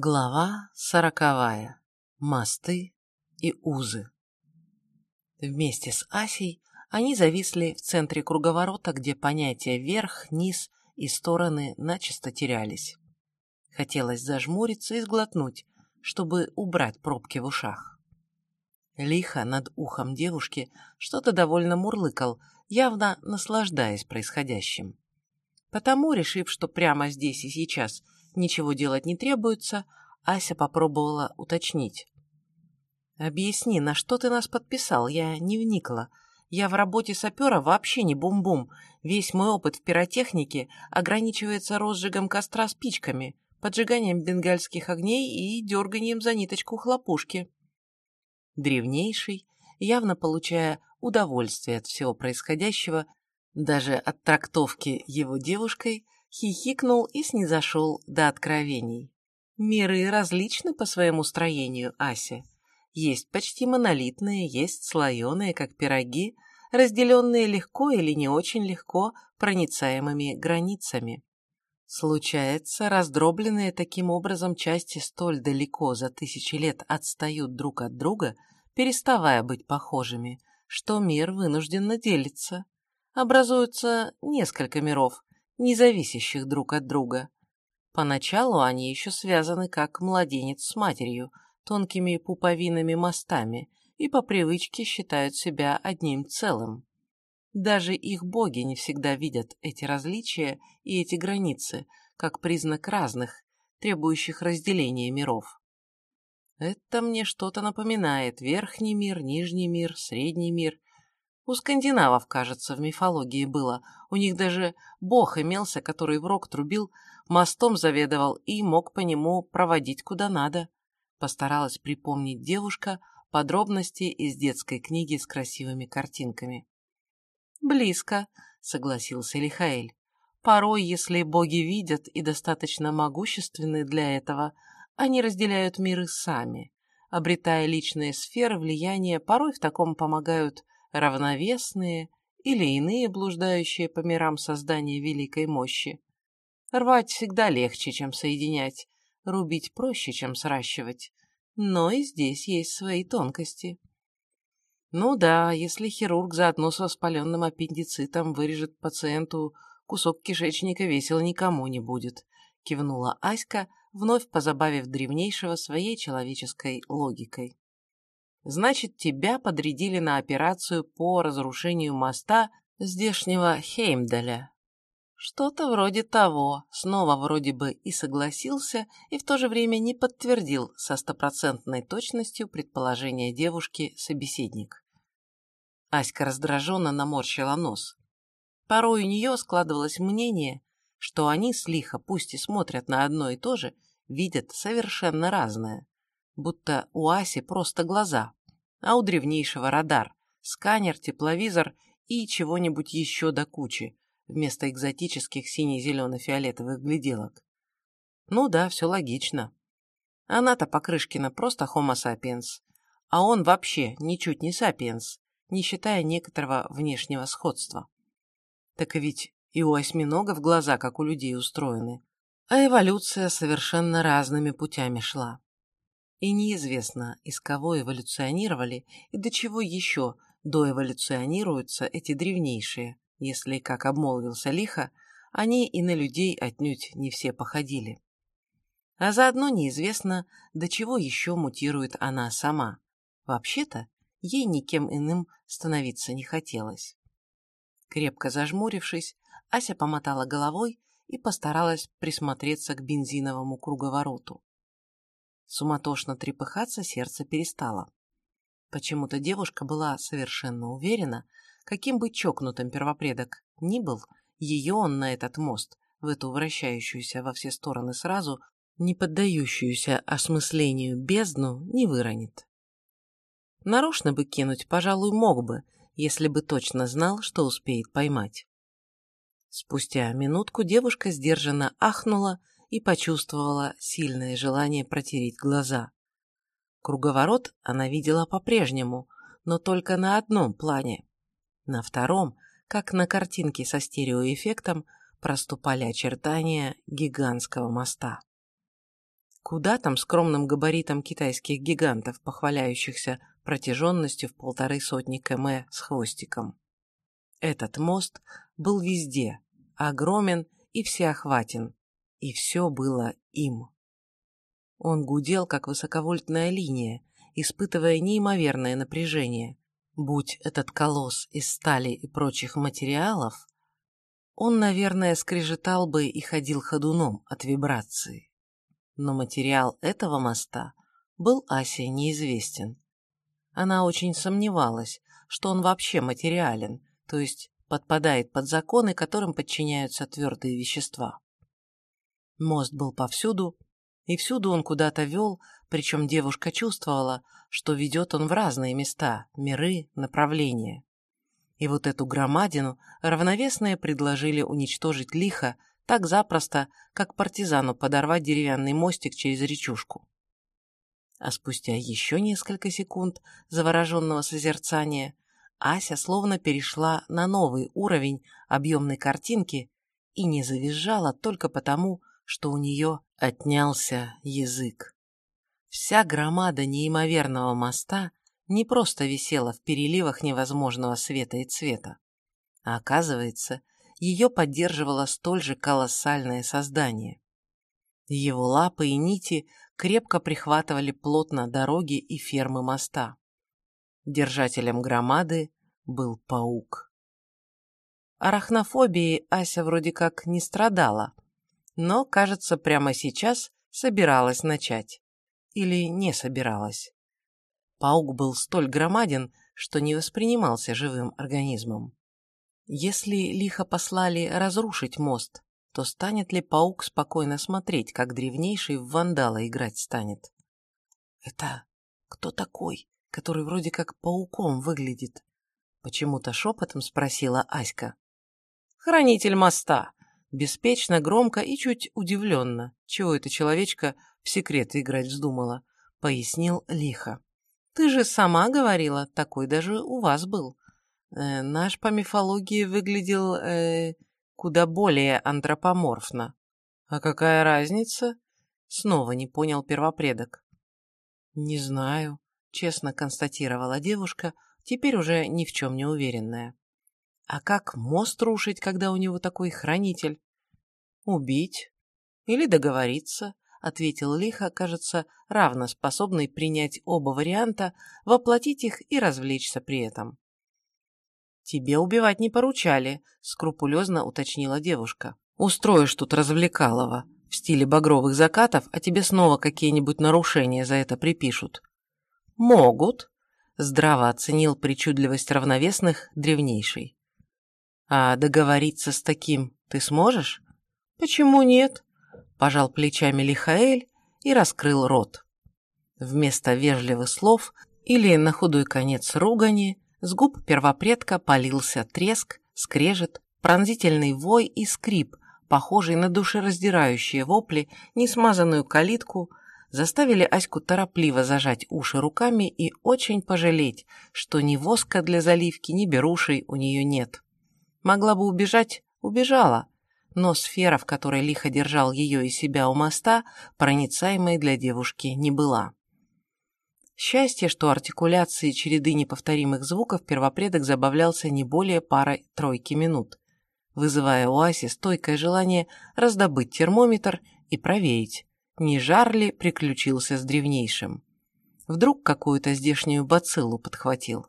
Глава сороковая. Мосты и узы. Вместе с Асей они зависли в центре круговорота, где понятия верх, низ и стороны начисто терялись. Хотелось зажмуриться и сглотнуть, чтобы убрать пробки в ушах. Лихо над ухом девушки что-то довольно мурлыкал, явно наслаждаясь происходящим. Потому, решив, что прямо здесь и сейчас – ничего делать не требуется, Ася попробовала уточнить. «Объясни, на что ты нас подписал? Я не вникла. Я в работе сапера вообще не бум-бум. Весь мой опыт в пиротехнике ограничивается розжигом костра спичками, поджиганием бенгальских огней и дерганием за ниточку хлопушки». Древнейший, явно получая удовольствие от всего происходящего, даже от трактовки его девушкой, хихикнул и снизошел до откровений. Миры различны по своему строению, Ася. Есть почти монолитные, есть слоеные, как пироги, разделенные легко или не очень легко проницаемыми границами. Случается, раздробленные таким образом части столь далеко за тысячи лет отстают друг от друга, переставая быть похожими, что мир вынужденно делиться. Образуются несколько миров, не зависящих друг от друга. Поначалу они еще связаны как младенец с матерью, тонкими пуповинами мостами, и по привычке считают себя одним целым. Даже их боги не всегда видят эти различия и эти границы, как признак разных, требующих разделения миров. Это мне что-то напоминает. Верхний мир, нижний мир, средний мир у скандинавов, кажется, в мифологии было. У них даже бог имелся, который в рог трубил, мостом заведовал и мог по нему проводить куда надо. Постаралась припомнить девушка подробности из детской книги с красивыми картинками. «Близко», — согласился Лихаэль. «Порой, если боги видят и достаточно могущественны для этого, они разделяют миры сами. Обретая личные сферы влияния, порой в таком помогают равновесные или иные блуждающие по мирам создания великой мощи. Рвать всегда легче, чем соединять, рубить проще, чем сращивать. Но и здесь есть свои тонкости. Ну да, если хирург заодно с воспаленным аппендицитом вырежет пациенту кусок кишечника, весело никому не будет, кивнула Аська, вновь позабавив древнейшего своей человеческой логикой. Значит, тебя подрядили на операцию по разрушению моста здешнего Хеймдаля. Что-то вроде того, снова вроде бы и согласился, и в то же время не подтвердил со стопроцентной точностью предположение девушки собеседник. Аська раздраженно наморщила нос. Порой у нее складывалось мнение, что они с лихо, пусть и смотрят на одно и то же, видят совершенно разное будто у Аси просто глаза, а у древнейшего радар, сканер, тепловизор и чего-нибудь еще до кучи, вместо экзотических сине-зелено-фиолетовых гляделок. Ну да, все логично. Она-то Покрышкина просто homo sapiens, а он вообще ничуть не сапиенс, не считая некоторого внешнего сходства. Так ведь и у осьминогов глаза, как у людей, устроены, а эволюция совершенно разными путями шла. И неизвестно, из кого эволюционировали и до чего еще доэволюционируются эти древнейшие, если, как обмолвился лихо, они и на людей отнюдь не все походили. А заодно неизвестно, до чего еще мутирует она сама. Вообще-то, ей никем иным становиться не хотелось. Крепко зажмурившись, Ася помотала головой и постаралась присмотреться к бензиновому круговороту. Суматошно трепыхаться сердце перестало. Почему-то девушка была совершенно уверена, каким бы чокнутым первопредок ни был, ее он на этот мост, в эту вращающуюся во все стороны сразу, не поддающуюся осмыслению бездну, не выронит. Нарочно бы кинуть, пожалуй, мог бы, если бы точно знал, что успеет поймать. Спустя минутку девушка сдержанно ахнула и почувствовала сильное желание протереть глаза. Круговорот она видела по-прежнему, но только на одном плане. На втором, как на картинке со стереоэффектом, проступали очертания гигантского моста. Куда там скромным габаритом китайских гигантов, похваляющихся протяженностью в полторы сотни км с хвостиком. Этот мост был везде, огромен и всеохватен, и все было им. Он гудел, как высоковольтная линия, испытывая неимоверное напряжение. Будь этот колосс из стали и прочих материалов, он, наверное, скрежетал бы и ходил ходуном от вибрации. Но материал этого моста был Асе неизвестен. Она очень сомневалась, что он вообще материален, то есть подпадает под законы, которым подчиняются твердые вещества. Мост был повсюду, и всюду он куда-то вел, причем девушка чувствовала, что ведет он в разные места, миры, направления. И вот эту громадину равновесные предложили уничтожить лихо так запросто, как партизану подорвать деревянный мостик через речушку. А спустя еще несколько секунд завороженного созерцания Ася словно перешла на новый уровень объемной картинки и не завизжала только потому, что у нее отнялся язык. Вся громада неимоверного моста не просто висела в переливах невозможного света и цвета, а оказывается, ее поддерживало столь же колоссальное создание. Его лапы и нити крепко прихватывали плотно дороги и фермы моста. Держателем громады был паук. Арахнофобией Ася вроде как не страдала, но, кажется, прямо сейчас собиралась начать. Или не собиралась. Паук был столь громаден, что не воспринимался живым организмом. Если лихо послали разрушить мост, то станет ли паук спокойно смотреть, как древнейший в вандала играть станет? «Это кто такой, который вроде как пауком выглядит?» Почему-то шепотом спросила Аська. «Хранитель моста!» Беспечно, громко и чуть удивленно, чего эта человечка в секреты играть вздумала, пояснил лихо. Ты же сама говорила, такой даже у вас был. Э, наш по мифологии выглядел э, куда более антропоморфно. А какая разница? Снова не понял первопредок. Не знаю, честно констатировала девушка, теперь уже ни в чем не уверенная. А как мост рушить, когда у него такой хранитель? Убить? Или договориться? — ответил лихо, кажется, равно способный принять оба варианта, воплотить их и развлечься при этом. «Тебе убивать не поручали», — скрупулезно уточнила девушка. «Устроишь тут развлекалово в стиле багровых закатов, а тебе снова какие-нибудь нарушения за это припишут». «Могут», — здраво оценил причудливость равновесных древнейший. «А договориться с таким ты сможешь?» «Почему нет?» пожал плечами Лихаэль и раскрыл рот. Вместо вежливых слов или на худой конец ругани с губ первопредка полился треск, скрежет, пронзительный вой и скрип, похожий на душераздирающие вопли, несмазанную калитку, заставили Аську торопливо зажать уши руками и очень пожалеть, что ни воска для заливки, ни берушей у нее нет. Могла бы убежать, убежала, но сфера, в которой лихо держал ее и себя у моста, проницаемой для девушки не была. Счастье, что артикуляции череды неповторимых звуков первопредок забавлялся не более пары-тройки минут, вызывая у Аси стойкое желание раздобыть термометр и проверить, не жар ли приключился с древнейшим. Вдруг какую-то здешнюю бациллу подхватил.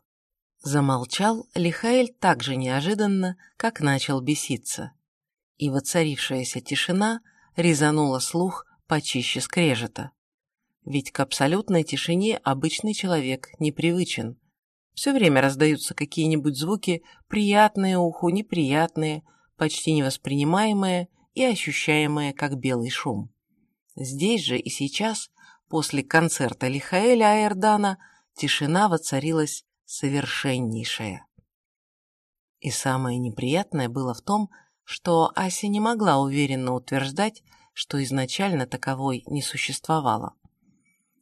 Замолчал Лихаэль так же неожиданно, как начал беситься и воцарившаяся тишина резанула слух почище скрежета. Ведь к абсолютной тишине обычный человек не привычен. Все время раздаются какие-нибудь звуки, приятные уху, неприятные, почти невоспринимаемые и ощущаемые как белый шум. Здесь же и сейчас, после концерта Лихаэля Аэрдана, тишина воцарилась совершеннейшая. И самое неприятное было в том, что Ася не могла уверенно утверждать, что изначально таковой не существовало.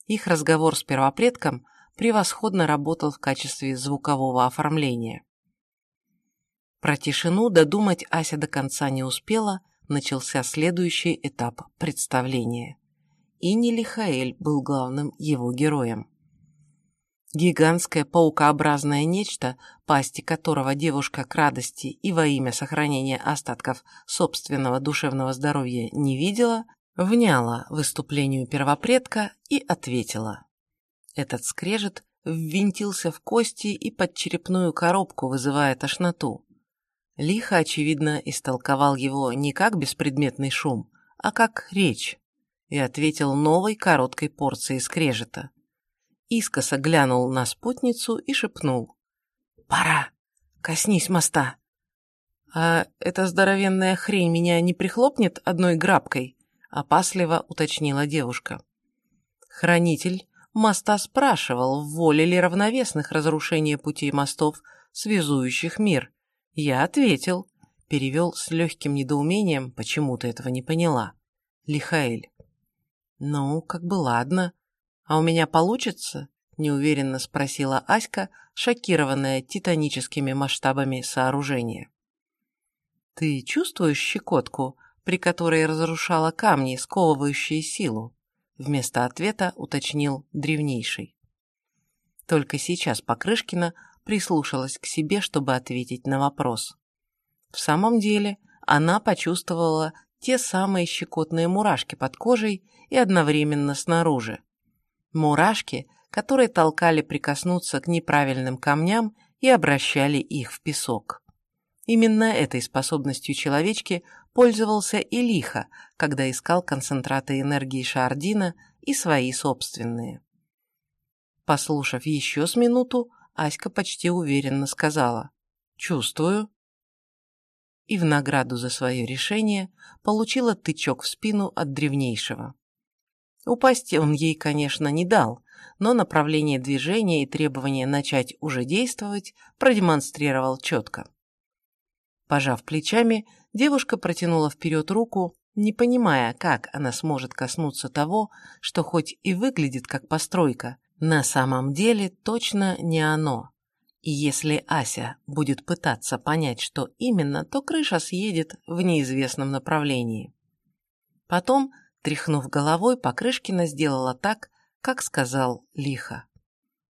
Их разговор с первопредком превосходно работал в качестве звукового оформления. Про тишину додумать Ася до конца не успела, начался следующий этап представления. и не Лихаэль был главным его героем. Гигантское паукообразное нечто, пасти которого девушка к радости и во имя сохранения остатков собственного душевного здоровья не видела, вняла выступлению первопредка и ответила. Этот скрежет ввинтился в кости и под черепную коробку, вызывая тошноту. Лихо, очевидно, истолковал его не как беспредметный шум, а как речь, и ответил новой короткой порцией скрежета. Искоса глянул на спутницу и шепнул. «Пора! Коснись моста!» «А эта здоровенная хрень меня не прихлопнет одной грабкой?» — опасливо уточнила девушка. Хранитель моста спрашивал, в воле ли равновесных разрушения путей мостов, связующих мир, я ответил. Перевел с легким недоумением, почему ты этого не поняла. Лихаэль. Ну, как бы ладно. А у меня получится? Неуверенно спросила Аська, шокированная титаническими масштабами сооружения. Ты чувствуешь щекотку, при которой разрушала камни, сковывающие силу? Вместо ответа уточнил древнейший. Только сейчас Покрышкина прислушалась к себе, чтобы ответить на вопрос. В самом деле, она почувствовала те самые щекотные мурашки под кожей и одновременно снаружи. Мурашки, которые толкали прикоснуться к неправильным камням и обращали их в песок. Именно этой способностью человечки пользовался и лихо, когда искал концентраты энергии Шардина и свои собственные. Послушав еще с минуту, Аська почти уверенно сказала «Чувствую». И в награду за свое решение получила тычок в спину от древнейшего. Упасть он ей, конечно, не дал, но направление движения и требование начать уже действовать продемонстрировал четко. Пожав плечами, девушка протянула вперед руку, не понимая, как она сможет коснуться того, что хоть и выглядит как постройка, на самом деле точно не оно. И если Ася будет пытаться понять, что именно, то крыша съедет в неизвестном направлении. Потом, тряхнув головой, Покрышкина сделала так, как сказал Лиха.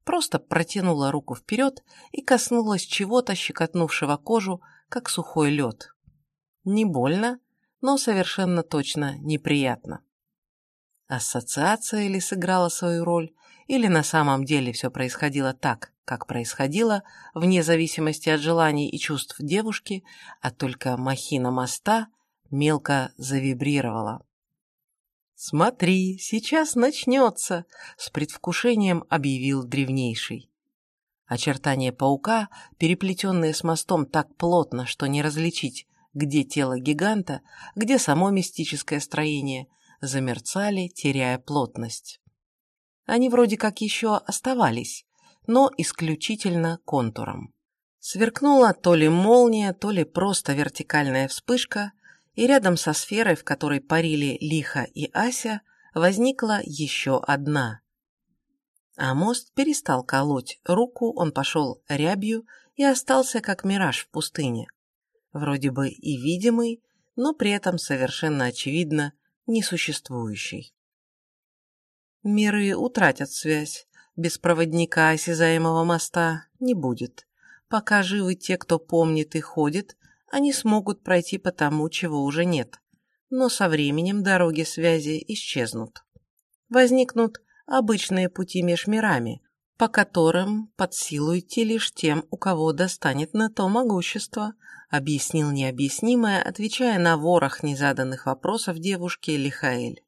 Просто протянула руку вперед и коснулась чего-то, щекотнувшего кожу, как сухой лед. Не больно, но совершенно точно неприятно. Ассоциация ли сыграла свою роль, или на самом деле все происходило так, как происходило, вне зависимости от желаний и чувств девушки, а только махина моста мелко завибрировала. «Смотри, сейчас начнется!» — с предвкушением объявил древнейший. Очертания паука, переплетенные с мостом так плотно, что не различить, где тело гиганта, где само мистическое строение, замерцали, теряя плотность. Они вроде как еще оставались, но исключительно контуром. Сверкнула то ли молния, то ли просто вертикальная вспышка, и рядом со сферой, в которой парили Лиха и Ася, возникла еще одна. А мост перестал колоть руку, он пошел рябью и остался как мираж в пустыне. Вроде бы и видимый, но при этом совершенно очевидно несуществующий. Миры утратят связь. Без проводника осязаемого моста не будет. Пока живы те, кто помнит и ходит, они смогут пройти по тому, чего уже нет. Но со временем дороги связи исчезнут. Возникнут обычные пути меж мирами, по которым под силу идти лишь тем, у кого достанет на то могущество, объяснил необъяснимое, отвечая на ворох незаданных вопросов девушки Лихаэль.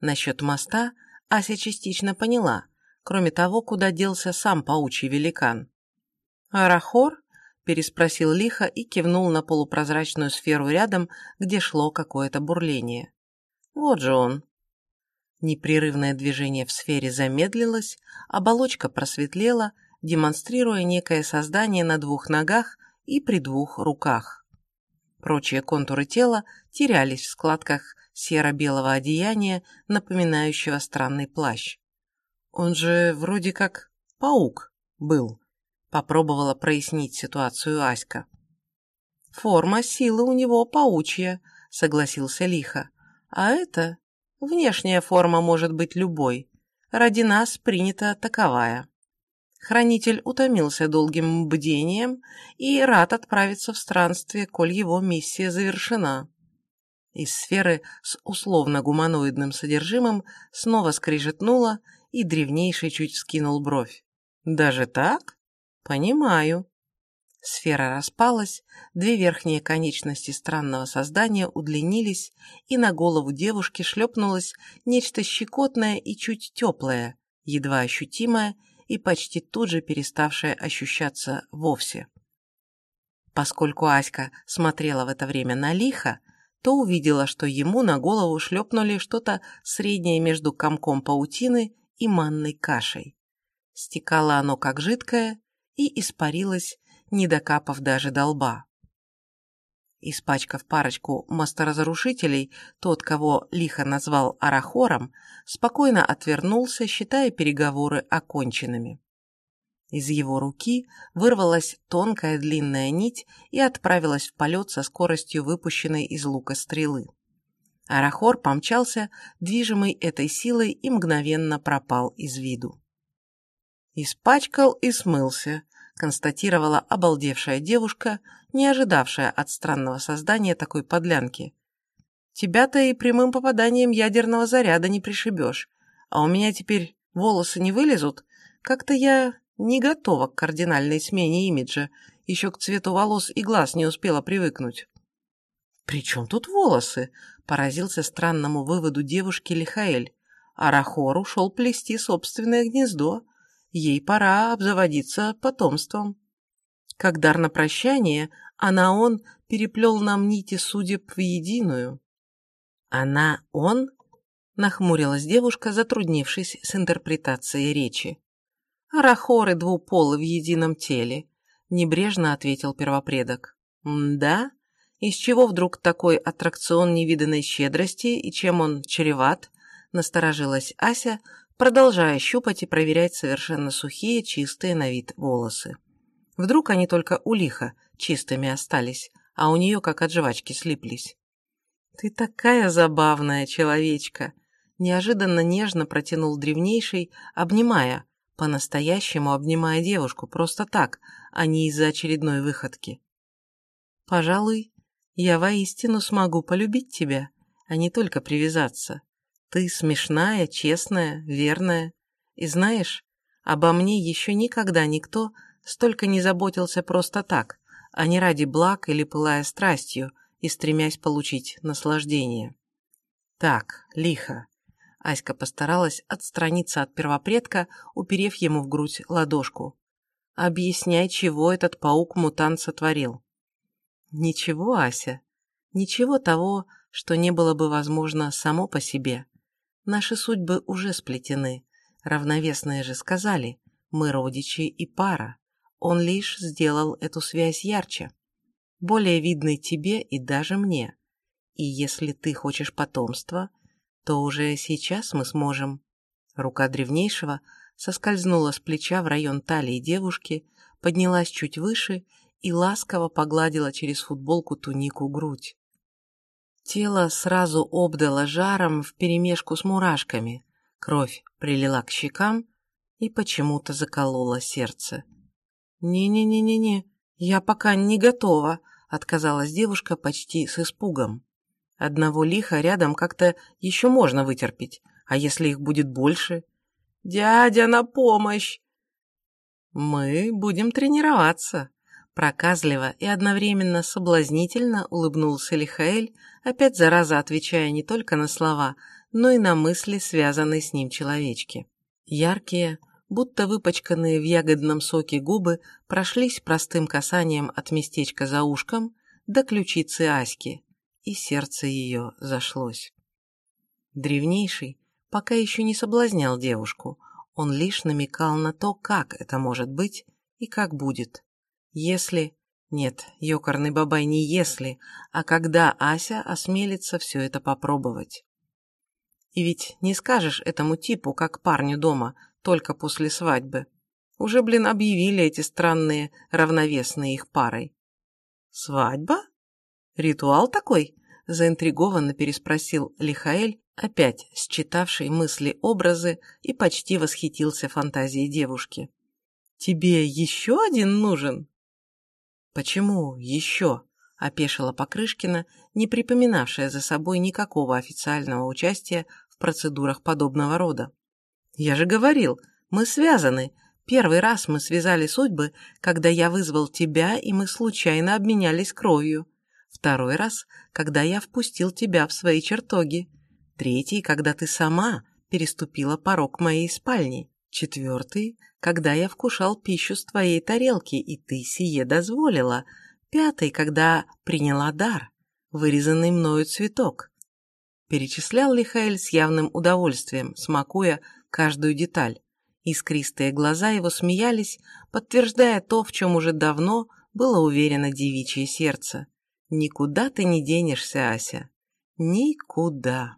Насчет моста – Ася частично поняла, кроме того, куда делся сам паучий великан. «Арахор?» – переспросил лихо и кивнул на полупрозрачную сферу рядом, где шло какое-то бурление. «Вот же он!» Непрерывное движение в сфере замедлилось, оболочка просветлела, демонстрируя некое создание на двух ногах и при двух руках. Прочие контуры тела терялись в складках серо-белого одеяния, напоминающего странный плащ. Он же вроде как паук был, попробовала прояснить ситуацию Аська. Форма силы у него паучья, согласился Лиха. А это... Внешняя форма может быть любой. Ради нас принята таковая. Хранитель утомился долгим бдением и рад отправиться в странствие, коль его миссия завершена. Из сферы с условно-гуманоидным содержимым снова скрижетнуло, и древнейший чуть скинул бровь. «Даже так? Понимаю». Сфера распалась, две верхние конечности странного создания удлинились, и на голову девушки шлепнулось нечто щекотное и чуть теплое, едва ощутимое и почти тут же переставшее ощущаться вовсе. Поскольку Аська смотрела в это время на лихо, то увидела, что ему на голову шлепнули что-то среднее между комком паутины и манной кашей. Стекало оно как жидкое и испарилось, не докапав даже до лба. Испачкав парочку мосторазрушителей, тот, кого лихо назвал Арахором, спокойно отвернулся, считая переговоры оконченными. Из его руки вырвалась тонкая длинная нить и отправилась в полет со скоростью выпущенной из лука стрелы. Арахор помчался, движимый этой силой, и мгновенно пропал из виду. «Испачкал и смылся», — констатировала обалдевшая девушка, не ожидавшая от странного создания такой подлянки. «Тебя-то и прямым попаданием ядерного заряда не пришибешь, а у меня теперь волосы не вылезут. Как-то я не готова к кардинальной смене имиджа, еще к цвету волос и глаз не успела привыкнуть. «При чем тут волосы?» – поразился странному выводу девушки Лихаэль. Арахор ушел плести собственное гнездо. Ей пора обзаводиться потомством. Как дар на прощание, она он переплел нам нити судеб в единую. Она он? Нахмурилась девушка, затруднившись с интерпретацией речи. «Арахоры двуполы в едином теле», — небрежно ответил первопредок. «Да? Из чего вдруг такой аттракцион невиданной щедрости и чем он чреват?» — насторожилась Ася, продолжая щупать и проверять совершенно сухие, чистые на вид волосы. Вдруг они только у лиха чистыми остались, а у нее как от жвачки слиплись. «Ты такая забавная человечка!» Неожиданно нежно протянул древнейший, обнимая, по-настоящему обнимая девушку, просто так, а не из-за очередной выходки. «Пожалуй, я воистину смогу полюбить тебя, а не только привязаться. Ты смешная, честная, верная. И знаешь, обо мне еще никогда никто столько не заботился просто так, а не ради благ или пылая страстью и стремясь получить наслаждение. Так, лихо. Аська постаралась отстраниться от первопредка, уперев ему в грудь ладошку. «Объясняй, чего этот паук-мутант сотворил». «Ничего, Ася. Ничего того, что не было бы возможно само по себе. Наши судьбы уже сплетены. Равновесные же сказали, мы родичи и пара. Он лишь сделал эту связь ярче, более видной тебе и даже мне. И если ты хочешь потомства, то уже сейчас мы сможем. Рука древнейшего соскользнула с плеча в район талии девушки, поднялась чуть выше и ласково погладила через футболку тунику грудь. Тело сразу обдало жаром вперемешку с мурашками, кровь прилила к щекам и почему-то заколола сердце. «Не-не-не-не-не, я пока не готова», — отказалась девушка почти с испугом. Одного лиха рядом как-то еще можно вытерпеть, а если их будет больше? «Дядя, на помощь!» «Мы будем тренироваться», — проказливо и одновременно соблазнительно улыбнулся Лихаэль, опять зараза отвечая не только на слова, но и на мысли, связанные с ним человечки. Яркие, будто выпачканные в ягодном соке губы прошлись простым касанием от местечка за ушком до ключицы Аськи, и сердце ее зашлось. Древнейший пока еще не соблазнял девушку, он лишь намекал на то, как это может быть и как будет. Если... Нет, ёкарный бабай не если, а когда Ася осмелится все это попробовать. И ведь не скажешь этому типу, как парню дома, только после свадьбы. Уже, блин, объявили эти странные, равновесные их парой. «Свадьба?» «Ритуал такой?» – заинтригованно переспросил Лихаэль, опять считавший мысли-образы и почти восхитился фантазией девушки. «Тебе еще один нужен?» «Почему еще?» – опешила Покрышкина, не припоминавшая за собой никакого официального участия в процедурах подобного рода. «Я же говорил, мы связаны. Первый раз мы связали судьбы, когда я вызвал тебя, и мы случайно обменялись кровью. Второй раз, когда я впустил тебя в свои чертоги. Третий, когда ты сама переступила порог моей спальни. Четвертый, когда я вкушал пищу с твоей тарелки, и ты сие дозволила. Пятый, когда приняла дар, вырезанный мною цветок. Перечислял Лихаэль с явным удовольствием, смакуя каждую деталь. Искристые глаза его смеялись, подтверждая то, в чем уже давно было уверено девичье сердце. Никуда ты не денешься, Ася. Никуда.